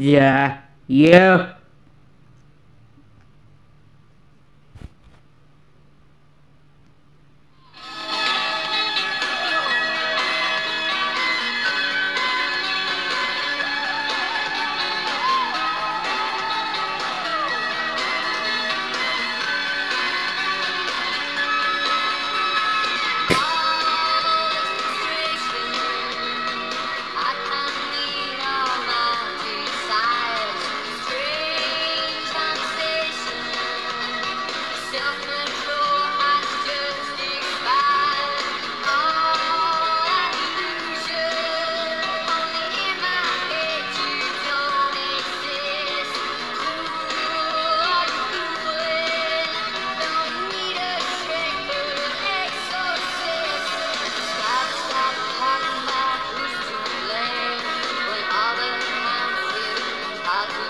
Yeah, you. Stop,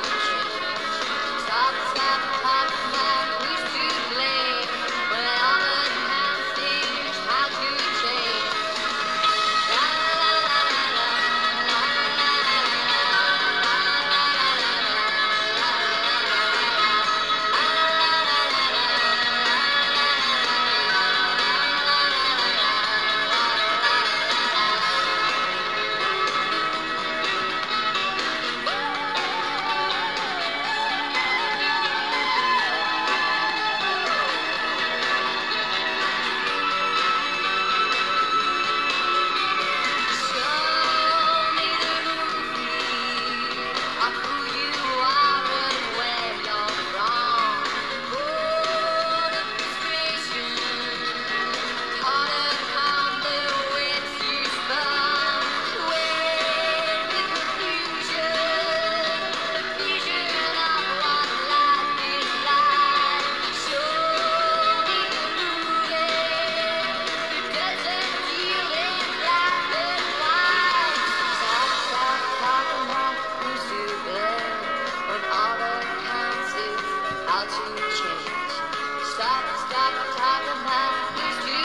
talk about used